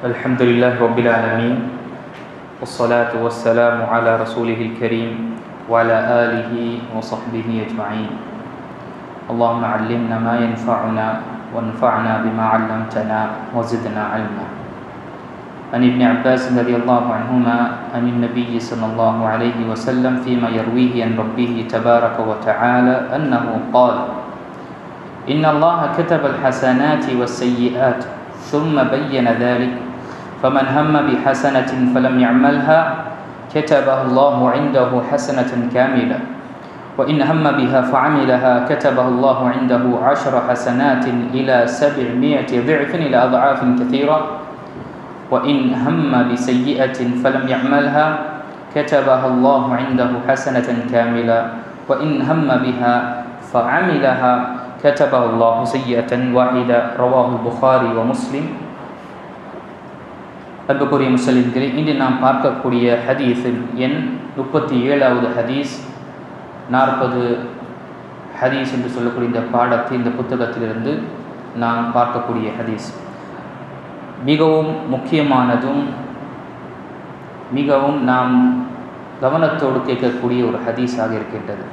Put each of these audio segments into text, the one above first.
الحمد لله رب العالمين والصلاة والسلام على رسوله الكريم وعلى آله وصحبه أجمعين اللهم علمنا ما ينفعنا وانفعنا بما علمتنا وزدنا علما عن ابن عباس رضي الله عنهما عن النبي صلى الله عليه وسلم فيما يرويه عن ربه تبارك وتعالى أنه قال إن الله كتب الحسنات والسيئات ثم بين ذلك فمن هم بحسنة فلم يعملها كتبها الله عنده حسنة كاملة. وإن هم بها فعملها كتبها الله عنده عشر حسنات إلى سبعمائة ضعف إلى أضعاف كثيرة. وإن هم بسيئة فلم يعملها كتبها الله عنده حسنة كاملة. وإن هم بها فعملها كتبه الله سيئة واحدة. رواه البخاري ومسلم. அன்புக்குரிய முஸ்லிம்களே இன்று நாம் பார்க்கக்கூடிய ஹதீஸில் எண் முப்பத்தி ஏழாவது ஹதீஸ். நாற்பது ஹதீஸ் என்று சொல்லக்கூடிய இந்த பாடத்தை இந்த புத்தகத்திலிருந்து நாம் பார்க்கக்கூடிய ஹதீஸ். மிகவும் முக்கியமானதும் மிகவும் நாம் கவனத்தோடு கேட்கக்கூடிய ஒரு ஹதீஸாக இருக்கின்றது.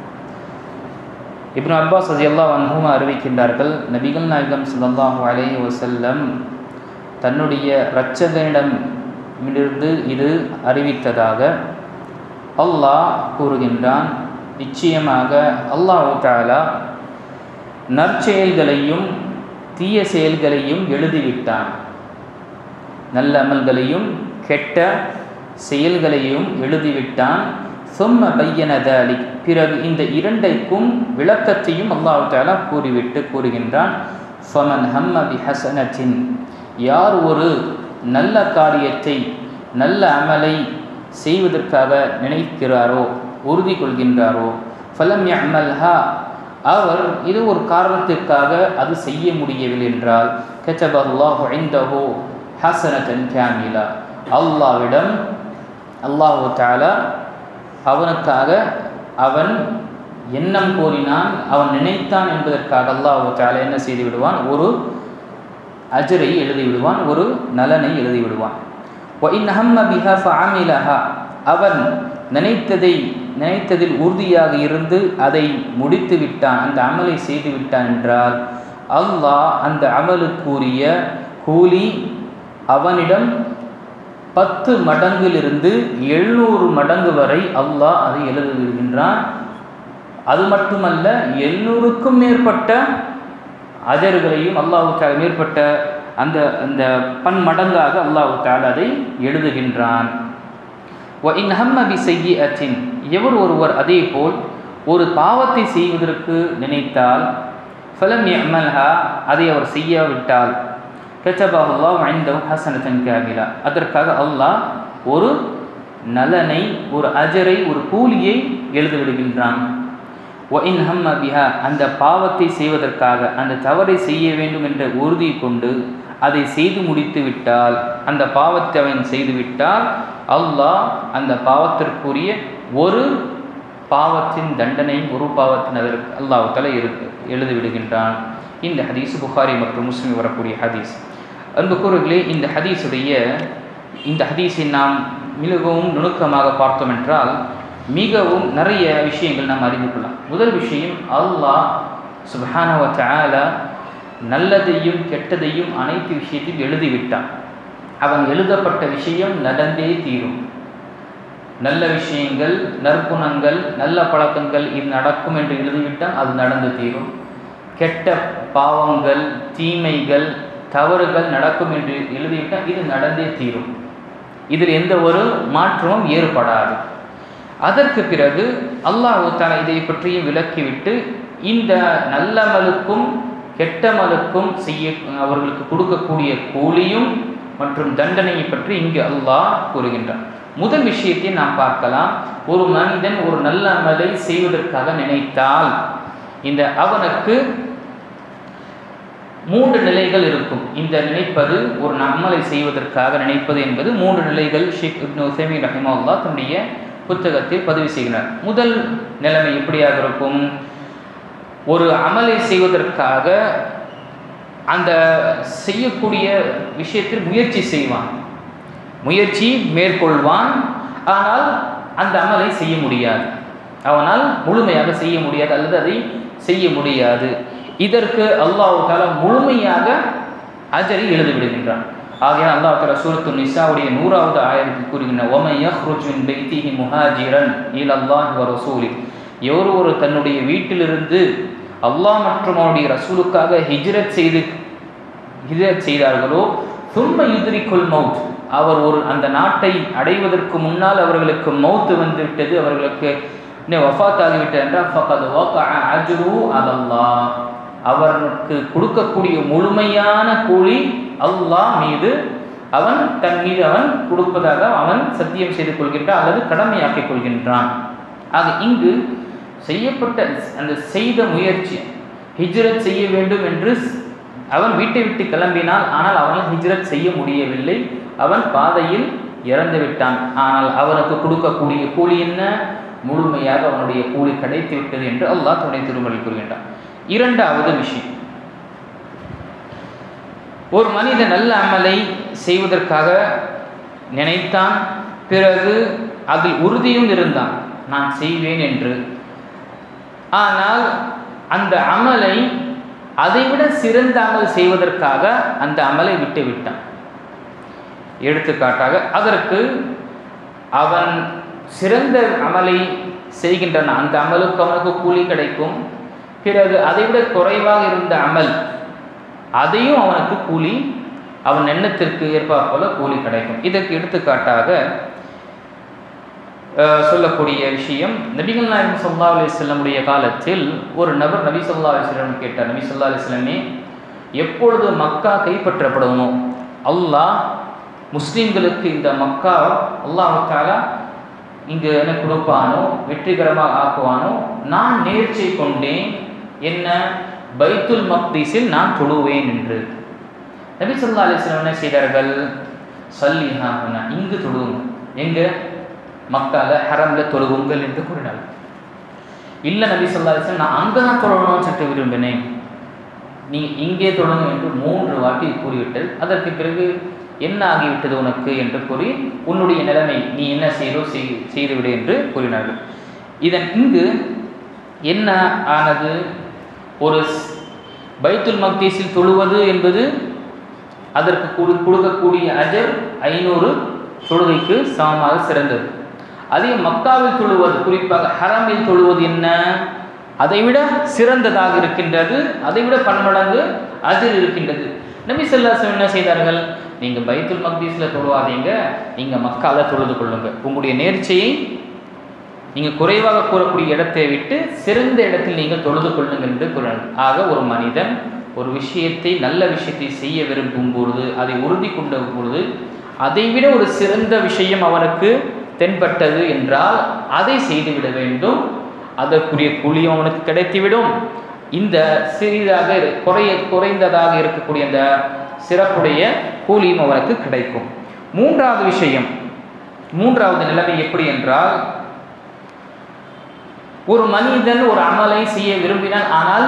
இப்னு அப்பாஸ் ரஜியல்லா அன்பும் அறிவிக்கின்றார்கள் நபிகள் நாயகம் சல்லாஹூ அலே வசல்லம் தன்னுடைய இருந்து இது அறிவித்ததாக அல்லாஹ் கூறுகின்றான். நிச்சயமாக அல்லாஹு தாலா நற்செயல்களையும் தீய செயல்களையும் எழுதிவிட்டான். நல்ல அமல்களையும் கெட்ட செயல்களையும் எழுதிவிட்டான். சொம்ம பையனதாலி பிறகு இந்த இரண்டைக்கும் விளக்கத்தையும் அல்லாஹு தாலா கூறிவிட்டு கூறுகின்றான். ஃபமன் ஹம்ம பி ஹசனத்தின் யார் ஒரு நல்ல காரியத்தை நல்ல அமலை செய்வதற்காக நினைக்கிறாரோ உறுதி கொள்கின்றாரோ? ஃபலம் யமல்ஹா அவர் இது ஒரு காரணத்திற்காக அது செய்ய முடியவில்லை என்றால் கச்சப் அல்லாஹு ஐந்தஹோ ஹசனத்தன் கேமிலா. அல்லாவிடம் அல்லாஹு தாலா அவனுக்காக அவன் எண்ணம் கோரினான் அவன் நினைத்தான் என்பதற்காக அல்லாஹு தாலா என்ன செய்து விடுவான் ஒரு அஜரை எழுதி விடுவான் ஒரு நலனை எழுதி விடுவான் அவன் நினைத்ததை நினைத்ததில் உறுதியாக இருந்து அதை முடித்து விட்டான் அந்த அமலை செய்து விட்டான் என்றால் அல்லாஹ் அந்த அமலுக்குரிய கூலி அவனிடம் பத்து மடங்கிலிருந்து எழுநூறு மடங்கு வரை அல்லாஹ் அதை எழுதி விடுகின்றான். அது மட்டுமல்ல எழுநூறுக்கும் மேற்பட்ட அஜர்களையும் அல்லாஹு மேற்பட்ட அந்த அந்த பன்மடங்காக அல்லாஹு தால் அதை எழுதுகின்றான். அச்சின் எவர் ஒருவர் அதே போல் ஒரு பாவத்தை செய்வதற்கு நினைத்தால் ஃபலம் எம்எல்ஹா அதை அவர் செய்யாவிட்டால் கச்சபாஹுல்லா ஐந்தவ் ஹசனத்தன் கேமிலா. அதற்காக அல்லாஹ் ஒரு நலனை ஒரு அஜரை ஒரு கூலியை எழுதிவிடுகின்றான். ஒயின் ஹம் பிஹா அந்த பாவத்தை செய்வதற்காக அந்த தவறை செய்ய வேண்டும் என்ற உறுதி கொண்டு அதை செய்து முடித்து விட்டால் அந்த பாவத்தை அவன் செய்துவிட்டால் அல்லாஹ் அந்த பாவத்திற்குரிய ஒரு பாவத்தின் தண்டனையும் ஒரு பாவத்தின் அதற்கு அல்லாஹால இருக்கு எழுதி விடுகின்றான். இந்த ஹதீஸ் புகாரி மற்றும் முஸ்லிம் வரக்கூடிய ஹதீஸ். அன்பு கூறுகளே இந்த ஹதீஸுடைய இந்த ஹதீஸை நாம் மிகவும் நுணுக்கமாக பார்த்தோம் என்றால் மிகவும் நிறைய விஷயங்கள் நாம் அறிந்து கொள்ளலாம். முதல் விஷயம் அல்லாஹ் சுபஹானவ தாலா நல்லதையும் கெட்டதையும் அனைத்து விஷயத்தையும் எழுதிவிட்டான். அவன் எழுதப்பட்ட விஷயம் நடந்தே தீரும். நல்ல விஷயங்கள் நற்குணங்கள் நல்ல பழக்கங்கள் இது நடக்கும் என்று எழுதிவிட்டால் அது நடந்து தீரும். கெட்ட பாவங்கள் தீமைகள் தவறுகள் நடக்கும் என்று எழுதிவிட்டால் இது நடந்தே தீரும். இதில் எந்த ஒரு மாற்றமும் ஏற்படாது. அதற்கு பிறகு அல்லாஹு தாலா இதை பற்றியும் விளக்கிவிட்டு இந்த நல்லமலுக்கும் கெட்டமலுக்கும் செய்ய அவர்களுக்கு கொடுக்கக்கூடிய கூலியும் மற்றும் தண்டனையை பற்றி இங்கு அல்லாஹ் கூறுகின்றான். முதல் விஷயத்தை நாம் பார்க்கலாம். ஒரு மனிதன் ஒரு நல்ல அமலை செய்வதற்காக நினைத்தால் இந்த அவனுக்கு மூன்று நிலைகள் இருக்கும். இந்த நினைப்பது ஒரு நம்மலை செய்வதற்காக நினைப்பது என்பது மூன்று நிலைகள். ஷேக் இப்னு உசைமி ரஹிமல்லா தன்னுடைய புத்தகத்தில் பதிவு செய்கிறார். முதல் நிலைமை எப்படியாக இருக்கும்? ஒரு அமலை செய்வதற்காக அந்த செய்யக்கூடிய விஷயத்தில் முயற்சி செய்வான். முயற்சி மேற்கொள்வான். ஆனால் அந்த அமலை செய்ய முடியாது. அவனால் முழுமையாக செய்ய முடியாது அல்லது அதை செய்ய முடியாது. இதற்கு அல்லாஹ் முழுமையாக அஜரை எழுதிவிடுகின்றான். ஆகையால் அல்லாஹ் தாலா சூரத்து நிசாவுடைய நூறாவது ஆயிரத்தில் கூறுகின்ற ஒமை முஹாஜிரன் இலல்லாஹி வ ரசூலி எவர் ஒரு தன்னுடைய வீட்டிலிருந்து அல்லாஹ் மற்றும் அவனுடைய ரசூலுக்காக ஹிஜ்ரத் செய்து ஹிஜ்ரத் செய்தார்களோ துன்ப யுதிரிக்குள் மவுத் அவர் ஒரு அந்த நாட்டை அடைவதற்கு முன்னால் அவர்களுக்கு மௌத்து வந்து விட்டது அவர்களுக்கு வஃத் ஆகிவிட்டது என்றால் அதல்லா அவருக்கு கொடுக்கக்கூடிய முழுமையான கூலி அல்லாஹ் மீது அவன் தன் மீது அவன் கொடுப்பதாக அவன் சத்தியம் செய்து கொள்கின்றான் அல்லது கடமையாக்கிக் கொள்கின்றான். ஆக இங்கு செய்யப்பட்ட அந்த செய்த முயற்சி ஹிஜ்ரத் செய்ய வேண்டும் என்று அவன் வீட்டை விட்டு கிளம்பினால் ஆனால் அவனால் ஹிஜ்ரத் செய்ய முடியவில்லை. அவன் பாதையில் இறந்து விட்டான். ஆனால் அவனுக்கு கொடுக்கக்கூடிய கூலி என்ன? முழுமையாக அவனுடைய கூலி கிடைத்து விட்டது என்று அல்லாஹ் துணை திருமலை கூறுகின்றான். இரண்டாவது விஷயம். ஒரு மனிதன் நல்ல அமலை செய்வதற்காக நினைத்தான் பிறகு அதில் உறுதியும் இருந்தான். நான் செய்வேன் என்று. ஆனால் அந்த அமலை அதைவிட சிறந்த அமல் செய்வதற்காக அந்த அமலை விட்டு விட்டான். எடுத்துக்காட்டாக அதற்கு அவன் சிறந்த அமலை செய்கின்றன. அந்த அமலுக்கு அவனுக்கு கூலி கிடைக்கும். பிறகு அதைவிட குறைவாக இருந்த அமல் அதையும் அவனுக்கு கூலி அவன் எண்ணத்திற்கு ஏற்பா போல கூலி கிடைக்கும். இதற்கு எடுத்துக்காட்டாக சொல்லக்கூடிய விஷயம் நபிகள் நாயகம் சல்லா அலிஸ்லமுடைய காலத்தில் ஒரு நபர் நபி சொல்லா அலிஸ்லம் கேட்டார். நபி சொல்லா அலிஸ்லமே எப்பொழுது மக்கா கைப்பற்றப்படணும் அல்லாஹ் முஸ்லீம்களுக்கு இந்த மக்கா அல்லாஹால இங்கு என்ன கொடுப்பானோ வெற்றிகரமாக ஆக்குவானோ நான் நேர்ச்சை கொண்டேன். என்ன? பைத்துல் மக்தீஸில் நான் தொழுவேன் என்று. நபி சொல்லா அலிஸ்லாம் என்ன செய்தார்கள்? சல்லிஹா இங்கு தொழுவுங்க எங்க? மக்கால ஹரம்ல தொழுவுங்கள் என்று கூறினார் இல்லை நபி சொல்லா அலிஸ்லாம் நான் அங்கே தான் தொழணும்னு சொல்லிட்டு விரும்பினேன். நீ இங்கே தொடங்கும் என்று மூன்று வாட்டி கூறிவிட்டது அதற்கு பிறகு என்ன ஆகிவிட்டது உனக்கு என்று கூறி உன்னுடைய நிலைமை நீ என்ன செய்தோ செய்துவிடு என்று கூறினார்கள். இதன் இங்கு என்ன ஆனது? ஒரு பைத்துல் மக்தீஸில் தொழுவது என்பது அதற்கு கொடுக்கக்கூடிய அஜர் ஐநூறு தொழுகைக்கு சமமாக சிறந்தது. அதே மக்காவில் தொழுவது குறிப்பாக ஹரமில் தொழுவது என்ன? அதைவிட சிறந்ததாக இருக்கின்றது அதைவிட பன்மடங்கு அஜர் இருக்கின்றது. நபி சொல்லாசம் என்ன செய்தார்கள்? நீங்கள் பைத்துல் மக்தீஸில் தொழுவாதீங்க நீங்கள் மக்காவில் தொழுது கொள்ளுங்கள் உங்களுடைய நேர்ச்சியை நீங்கள் குறைவாக கூறக்கூடிய இடத்தை விட்டு சிறந்த இடத்தில் நீங்கள் தொழுது கொள்ளுங்கள் என்று கூறினார் ஆக ஒரு மனிதன் ஒரு விஷயத்தை நல்ல விஷயத்தை செய்ய விரும்பும் பொழுது அதை உறுதி கொண்ட பொழுது அதைவிட ஒரு சிறந்த விஷயம் அவனுக்கு தென்பட்டது என்றால் அதை செய்துவிட வேண்டும். அதற்குரிய கூலியும் அவனுக்கு கிடைத்துவிடும். இந்த சிறிதாக குறைய குறைந்ததாக இருக்கக்கூடிய அந்த சிறப்புடைய கூலியும் அவனுக்கு கிடைக்கும். மூன்றாவது விஷயம் மூன்றாவது நிலைமை எப்படி என்றால் ஒரு மனிதன் ஒரு அமலை செய்ய விரும்பினான் ஆனால்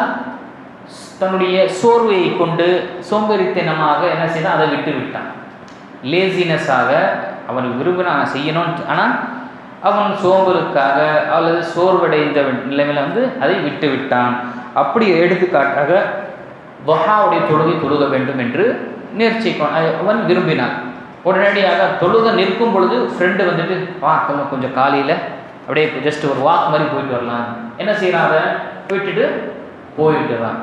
தன்னுடைய சோர்வையை கொண்டு சோம்பேறித்தனமாக என்ன செய்தான்? அதை விட்டு விட்டான். லேசினஸாக அவன் விரும்பினான் செய்யணும்னு ஆனால் அவன் சோம்பலுக்காக அல்லது சோர்வடைந்த நிலைமையில் வந்து அதை விட்டு விட்டான். அப்படி எடுத்துக்காட்டாக வஹாவுடைய தொழுகை தொழுக வேண்டும் என்று நேர்ச்சி அவன் விரும்பினான். உடனடியாக தொழுக நிற்கும் பொழுது ஃப்ரெண்டு வந்துட்டு வா கொஞ்சம் கொஞ்சம் காலையில் அப்படியே ஜஸ்ட் ஒரு வாக் மாதிரி போயிட்டு வரலாம். என்ன செய்யறான் அதை விட்டுட்டு போயிட்டுறான்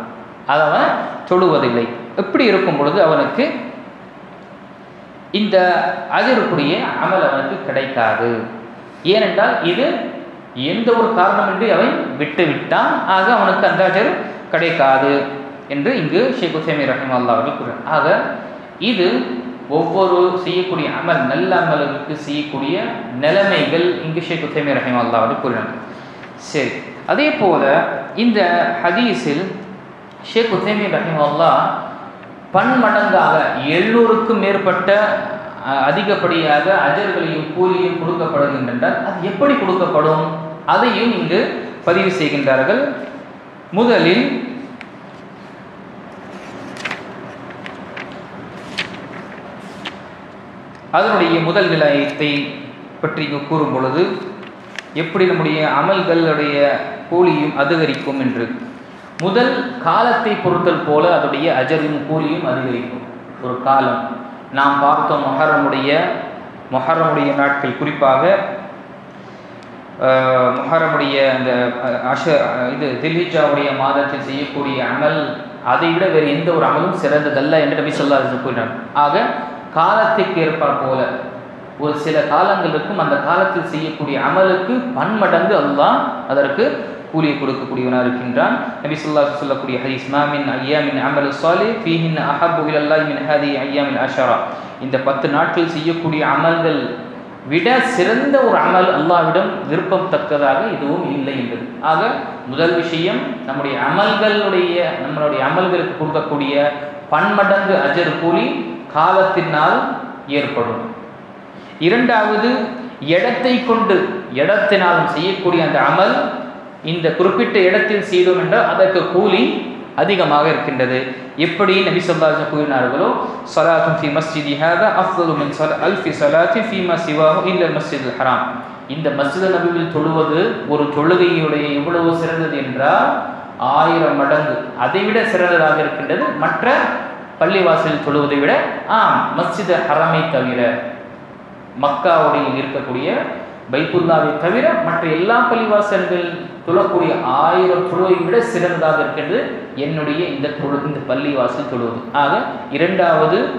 அதை அவன் தொழுவதில்லை எப்படி இருக்கும் பொழுது அவனுக்கு இந்த அஜருக்குரிய அமல் அவனுக்கு கிடைக்காது. ஏனென்றால் இது எந்த ஒரு காரணமின்றி அவன் விட்டு விட்டான். ஆக அவனுக்கு அந்த அஜர் கிடைக்காது என்று இங்கு ஷேக் உசேமி ரஹிம் அல்லா அவர்கள் கூறுறார் ஆக இது ஒவ்வொரு செய்யக்கூடிய அமல் நல்ல அமலுக்கு செய்யக்கூடிய நிலைமைகள் இங்கு ஷேக் உசேமி ரஹிம் அல்லா அவர்கள் கூறினார் சரி அதே போல இந்த ஹதீஸில் ஷேக் உசேமி ரஹிம் அல்லா பன்மடங்காக எழுநூறுக்கும் மேற்பட்ட அதிகப்படியாக அஜர்களையும் கூலியும் கொடுக்கப்படுகின்றனர். அது எப்படி கொடுக்கப்படும்? அதையும் இங்கு பதிவு செய்கின்றார்கள். முதலில் அதனுடைய முதல் நிலையத்தை பற்றி இங்கு கூறும் பொழுது எப்படி நம்முடைய அமல்களுடைய கூலியும் அதிகரிக்கும் என்று. முதல் காலத்தை பொறுத்தல் போல அதனுடைய அஜரும் கூலியும் அதிகரிக்கும். ஒரு காலம். நாம் பார்த்த மொஹரமுடைய மொஹரமுடைய நாட்கள். குறிப்பாக மொஹரமுடைய அந்த அஷ இது தில்ஹிஜாவுடைய மாதத்தில் செய்யக்கூடிய அமல் அதை விட வேறு எந்த ஒரு அமலும் சிறந்ததல்ல என்று நபி சொல்லா கூறினார். ஆக காலத்திற்கு ஏற்பார் போல. ஒரு சில காலங்கள் இருக்கும் அந்த காலத்தில் செய்யக்கூடிய அமலுக்கு பன்மடங்கு அல்லாஹ் அதற்கு கூலியை கொடுக்கக்கூடியவனாக இருக்கின்றான். நபி சொல்லா சொல்லக்கூடிய ஹதீஸ் மாமின் ஐயாமின் அமல் சாலி ஃபீஹின் அஹபு இலல்லாஹி மின் ஹதி ஐயாமின் அஷரா. இந்த பத்து நாட்கள் செய்யக்கூடிய அமல்கள் விட சிறந்த ஒரு அமல் அல்லாவிடம் விருப்பம் தக்கதாக எதுவும் இல்லை என்பது. ஆக முதல் விஷயம் நம்முடைய அமல்களுடைய நம்மளுடைய அமல்களுக்கு கொடுக்கக்கூடிய பன்மடங்கு அஜர் கூலி காலத்தினால் ஏற்படும். இரண்டாவது இடத்தை கொண்டு இடத்தினாலும் செய்யக்கூடிய அந்த அமல் இந்த குறிப்பிட்ட இடத்தில் செய்தோம் என்றால் அதற்கு கூலி அதிகமாக இருக்கின்றது. எப்படி நபி ஸல்லல்லாஹு கூறினார்களோ ஸலாத்துன் ஃபி மஸ்ஜிதி ஹாதா அஃதலு மின் ஸல அல்ஃபி ஸலாத்தி ஃபீமா சிவாஹு இல்லல் மஸ்ஜித் ஹராம். இந்த மஸ்ஜித் நபியில் தொழுவது ஒரு தொழுகையுடைய எவ்வளவு சிறந்தது என்றால் ஆயிரம் மடங்கு. அதைவிட சிறந்ததாக இருக்கின்றது மற்ற பள்ளிவாசலில் தொழுவதை விட ஆம் மஸ்ஜித் ஹரமை தவிர மக்காவுடைய இருக்கக்கூடிய பைத்துல்லாவை தவிர மற்ற எல்லா பள்ளிவாசல்கள் தொழக்கூடிய ஆயிரம் தொழுவை விட சிறந்ததாக இருக்கின்றது என்னுடைய இந்த தொழு இந்த பள்ளிவாசல் தொழுவது. ஆக இரண்டாவது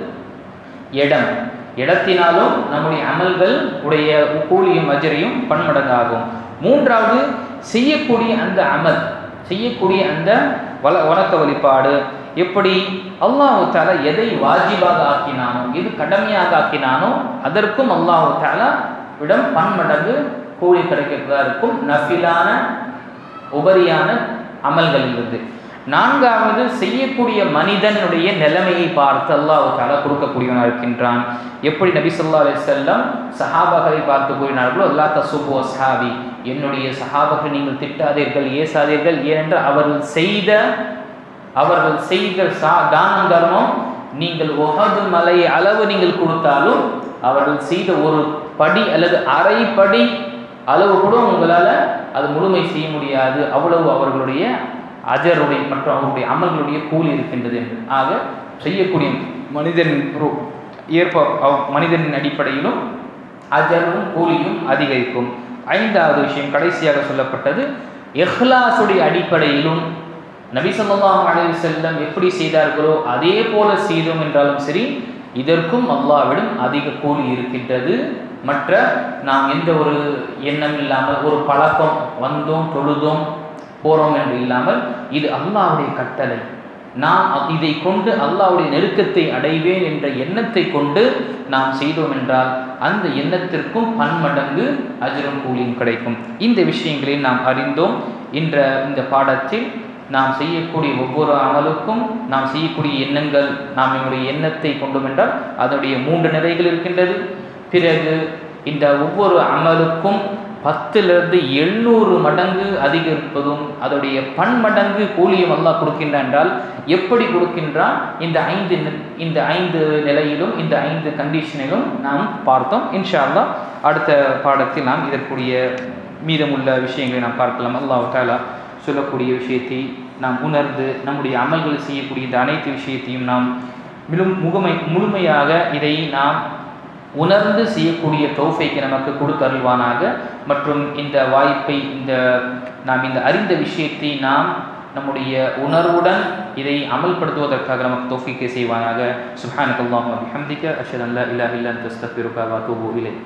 இடம். இடத்தினாலும் நம்முடைய அமல்கள் உடைய கூலியும் அஜரையும் பன்மடங்காகும். மூன்றாவது செய்யக்கூடிய அந்த அமல் செய்யக்கூடிய அந்த வள வணக்க வழிபாடு எப்படி? அல்லாஹு தாலா எதை வாஜிபாக ஆக்கினானோ எது கடமையாக ஆக்கினானோ அதற்கும் அல்லாஹு தாலா இடம் பன்மடங்கு கூலி கிடைக்கிறதா இருக்கும். நஃபிலான உபரியான அமல்களிலிருந்து நான்காவது செய்யக்கூடிய மனிதனுடைய நிலைமையை பார்த்து அல்லாஹு தாலா கொடுக்கக்கூடியவனாக இருக்கின்றான். எப்படி நபி சொல்லா அலி செல்லம் சஹாபாக்களை பார்த்து கூறினார்களோ அல்லா தசுபு சஹாபி என்னுடைய சஹாபர்கள் நீங்கள் திட்டாதீர்கள் ஏசாதீர்கள் ஏனென்றால் அவர்கள் செய்த அவர்கள் செய்த சா தானம் தர்மம் நீங்கள் ஒகது மலை அளவு நீங்கள் கொடுத்தாலும் அவர்கள் செய்த ஒரு படி அல்லது அரை படி அளவு கூட உங்களால் அது முழுமை செய்ய முடியாது. அவ்வளவு அவர்களுடைய அஜருடைய மற்றும் அவருடைய அமல்களுடைய கூலி இருக்கின்றது என்று. ஆக செய்யக்கூடிய மனிதன் ஏற்ப அவ்- மனிதனின் அடிப்படையிலும் அஜரும் கூலியும் அதிகரிக்கும். ஐந்தாவது விஷயம் கடைசியாக சொல்லப்பட்டது எஹ்லாசுடைய அடிப்படையிலும் நபி ஸல்லல்லாஹு அலைஹி வஸல்லம் எப்படி செய்தார்களோ அதே போல செய்தோம் என்றாலும் சரி இதற்கும் அல்லாஹ்விடம் அதிக கூலி இருக்கின்றது. மற்ற நாம் எந்த ஒரு எண்ணம் இல்லாமல் ஒரு பழக்கம் வந்தோம் தொழுதோம் போறோம் என்று இல்லாமல் இது அல்லாவுடைய கட்டளை. நாம் இதை கொண்டு அல்லாவுடைய நெருக்கத்தை அடைவேன் என்ற எண்ணத்தை கொண்டு நாம் செய்தோம் என்றால் அந்த எண்ணத்திற்கும் பன்மடங்கு அஜரும் கூலியும் கிடைக்கும். இந்த விஷயங்களை நாம் அறிந்தோம். என்ற இந்த பாடத்தில் நாம் செய்யக்கூடிய ஒவ்வொரு அமலுக்கும் நாம் செய்யக்கூடிய எண்ணங்கள் நாம் நம்முடைய எண்ணத்தை கொண்டோம் என்றால் அதனுடைய மூன்று நிலைகள் இருக்கின்றது. பிறகு இந்த ஒவ்வொரு அமலுக்கும் பத்திலிருந்து எழுநூறு மடங்கு அதிகரிப்பதும் அதோடைய பன்மடங்கு கூலியும் அல்லாஹ் கொடுக்கின்றான் என்றால் எப்படி கொடுக்கின்றான்? இந்த ஐந்து இந்த ஐந்து நிலையிலும் இந்த ஐந்து கண்டிஷனிலும் நாம் பார்த்தோம். இன்ஷா அல்லாஹ் அடுத்த பாடத்தில் நாம் இதற்குரிய மீதமுள்ள விஷயங்களை நாம் பார்க்கலாம். அல்லாஹ் தாலா சொல்லக்கூடிய விஷயத்தை நாம் உணர்ந்து நம்முடைய அமல்கள் செய்யக்கூடிய இந்த அனைத்து விஷயத்தையும் நாம் மிலும் முகமை முழுமையாக இதை நாம் உணர்ந்து செய்யக்கூடிய தோஃபைக்கு நமக்கு கொடுத்தருள்வானாக மற்றும் இந்த வாய்ப்பை இந்த நாம் இந்த அறிந்த விஷயத்தை நாம் நம்முடைய உணர்வுடன் இதை அமல்படுத்துவதற்காக நமக்கு தோஃபிக்கை செய்வானாக. சுப்ஹானக்கல்லாஹு வபிஹம்திக அஷ்ஹது அன் இல்லா இல்லா அன்த. அஸ்தக்ஃபிருக